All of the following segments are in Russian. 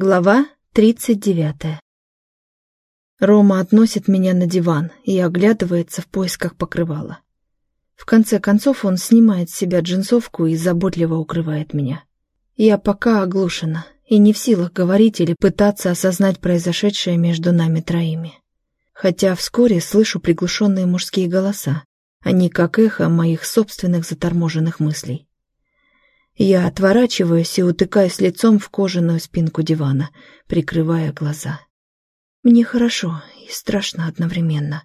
Глава тридцать девятая. Рома относит меня на диван и оглядывается в поисках покрывала. В конце концов он снимает с себя джинсовку и заботливо укрывает меня. Я пока оглушена и не в силах говорить или пытаться осознать произошедшее между нами троими. Хотя вскоре слышу приглушенные мужские голоса, они как эхо моих собственных заторможенных мыслей. Я отворачиваюсь и утыкаюсь лицом в кожаную спинку дивана, прикрывая глаза. Мне хорошо и страшно одновременно.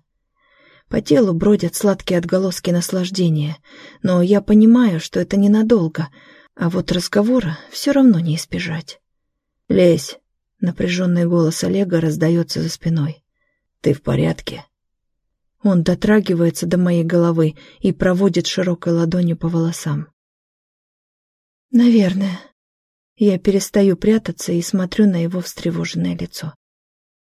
По телу бродят сладкие отголоски наслаждения, но я понимаю, что это ненадолго, а вот разговора все равно не избежать. «Лезь!» — напряженный голос Олега раздается за спиной. «Ты в порядке?» Он дотрагивается до моей головы и проводит широкой ладонью по волосам. Наверное. Я перестаю прятаться и смотрю на его встревоженное лицо.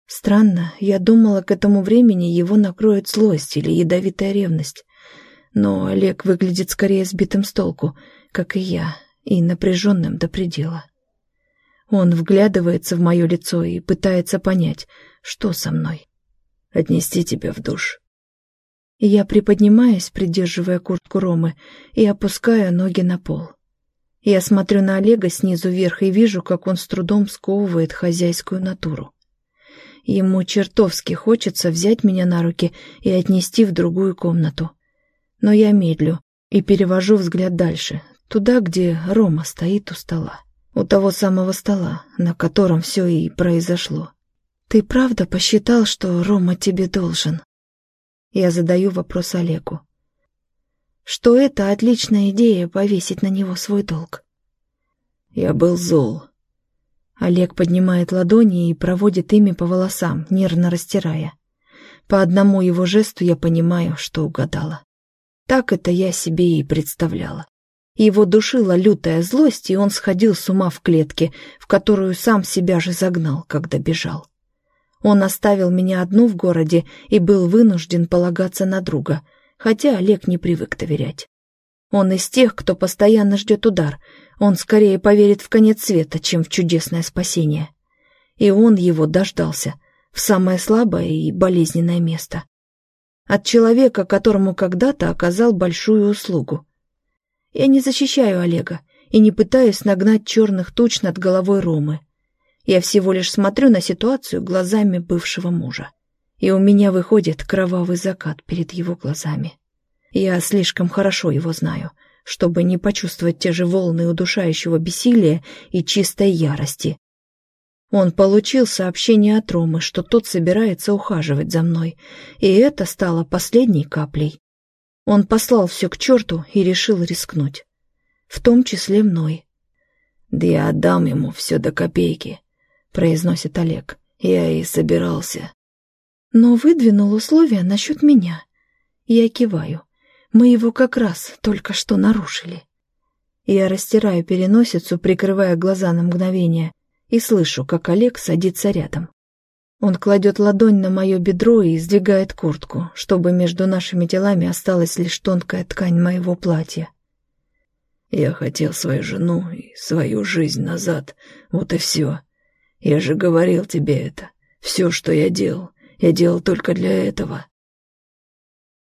Странно, я думала, к этому времени его накроет злость или ядовитая ревность. Но Олег выглядит скорее сбитым с толку, как и я, и напряженным до предела. Он вглядывается в мое лицо и пытается понять, что со мной. «Отнести тебя в душ». Я приподнимаюсь, придерживая куртку Ромы, и опускаю ноги на пол. Я смотрю на Олега снизу вверх и вижу, как он с трудом сковывает хозяйскую натуру. Ему чертовски хочется взять меня на руки и отнести в другую комнату. Но я медлю и перевожу взгляд дальше, туда, где Рома стоит у стола. У того самого стола, на котором все и произошло. «Ты правда посчитал, что Рома тебе должен?» Я задаю вопрос Олегу что это отличная идея повесить на него свой долг. Я был зол. Олег поднимает ладони и проводит ими по волосам, нервно растирая. По одному его жесту я понимаю, что угадала. Так это я себе и представляла. Его душила лютая злость, и он сходил с ума в клетке, в которую сам себя же загнал, когда бежал. Он оставил меня одну в городе и был вынужден полагаться на друга — хотя Олег не привык доверять. Он из тех, кто постоянно ждет удар, он скорее поверит в конец света, чем в чудесное спасение. И он его дождался, в самое слабое и болезненное место. От человека, которому когда-то оказал большую услугу. Я не защищаю Олега и не пытаюсь нагнать черных туч над головой Ромы. Я всего лишь смотрю на ситуацию глазами бывшего мужа и у меня выходит кровавый закат перед его глазами. Я слишком хорошо его знаю, чтобы не почувствовать те же волны удушающего бессилия и чистой ярости. Он получил сообщение от Ромы, что тот собирается ухаживать за мной, и это стало последней каплей. Он послал все к черту и решил рискнуть. В том числе мной. «Да я отдам ему все до копейки», — произносит Олег. «Я и собирался» но выдвинул условия насчет меня. Я киваю. Мы его как раз только что нарушили. Я растираю переносицу, прикрывая глаза на мгновение, и слышу, как Олег садится рядом. Он кладет ладонь на мое бедро и сдвигает куртку, чтобы между нашими телами осталась лишь тонкая ткань моего платья. Я хотел свою жену и свою жизнь назад, вот и все. Я же говорил тебе это, все, что я делал. Я делал только для этого.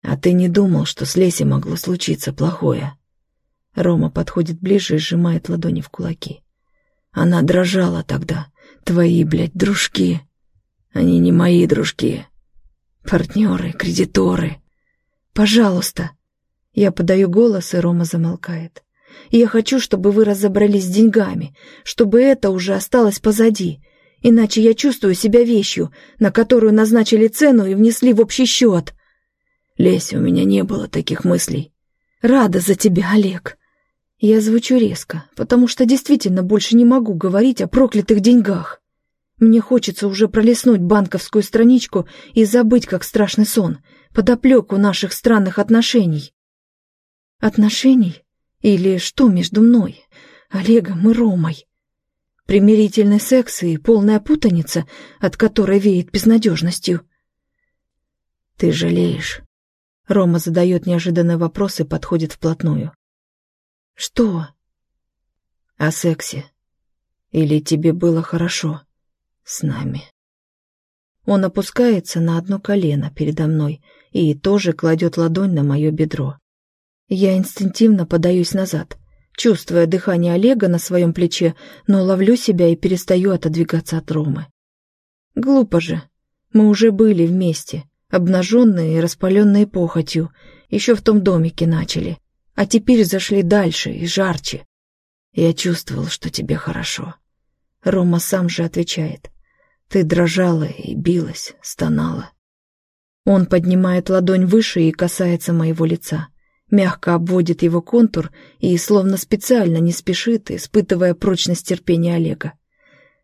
А ты не думал, что с Лесей могло случиться плохое? Рома подходит ближе и сжимает ладони в кулаки. Она дрожала тогда. Твои, блядь, дружки. Они не мои дружки. Партнеры, кредиторы. Пожалуйста. Я подаю голос, и Рома замолкает. Я хочу, чтобы вы разобрались с деньгами, чтобы это уже осталось позади, Иначе я чувствую себя вещью, на которую назначили цену и внесли в общий счет. Лесь, у меня не было таких мыслей. Рада за тебя, Олег. Я звучу резко, потому что действительно больше не могу говорить о проклятых деньгах. Мне хочется уже пролистнуть банковскую страничку и забыть, как страшный сон, подоплеку наших странных отношений. Отношений? Или что между мной, Олегом и Ромой? Примирительный секс и полная путаница, от которой веет безнадежностью. «Ты жалеешь?» Рома задает неожиданный вопрос и подходит вплотную. «Что?» «О сексе. Или тебе было хорошо с нами?» Он опускается на одно колено передо мной и тоже кладет ладонь на мое бедро. Я инстинктивно подаюсь назад, чувствуя дыхание Олега на своем плече, но ловлю себя и перестаю отодвигаться от Ромы. Глупо же. Мы уже были вместе, обнаженные и распаленные похотью, еще в том домике начали, а теперь зашли дальше и жарче. Я чувствовал, что тебе хорошо. Рома сам же отвечает. Ты дрожала и билась, стонала. Он поднимает ладонь выше и касается моего лица, мягко обводит его контур и словно специально не спешит, испытывая прочность терпения Олега.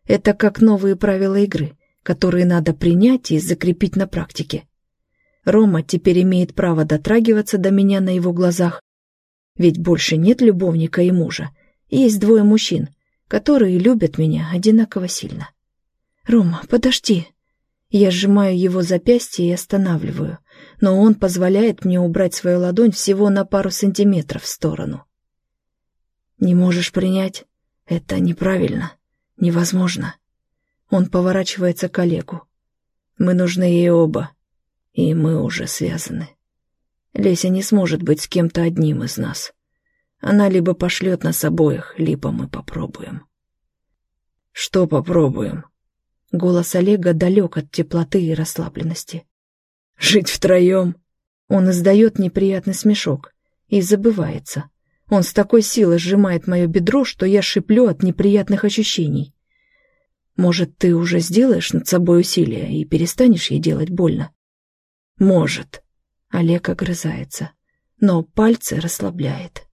Это как новые правила игры, которые надо принять и закрепить на практике. Рома теперь имеет право дотрагиваться до меня на его глазах, ведь больше нет любовника и мужа, есть двое мужчин, которые любят меня одинаково сильно. «Рома, подожди!» Я сжимаю его запястье и останавливаю, но он позволяет мне убрать свою ладонь всего на пару сантиметров в сторону. «Не можешь принять? Это неправильно. Невозможно». Он поворачивается к Олегу. «Мы нужны ей оба, и мы уже связаны. Леся не сможет быть с кем-то одним из нас. Она либо пошлет нас обоих, либо мы попробуем». «Что попробуем?» Голос Олега далек от теплоты и расслабленности. «Жить втроем!» Он издает неприятный смешок и забывается. Он с такой силой сжимает мое бедро, что я шиплю от неприятных ощущений. «Может, ты уже сделаешь над собой усилие и перестанешь ей делать больно?» «Может». Олег огрызается, но пальцы расслабляет.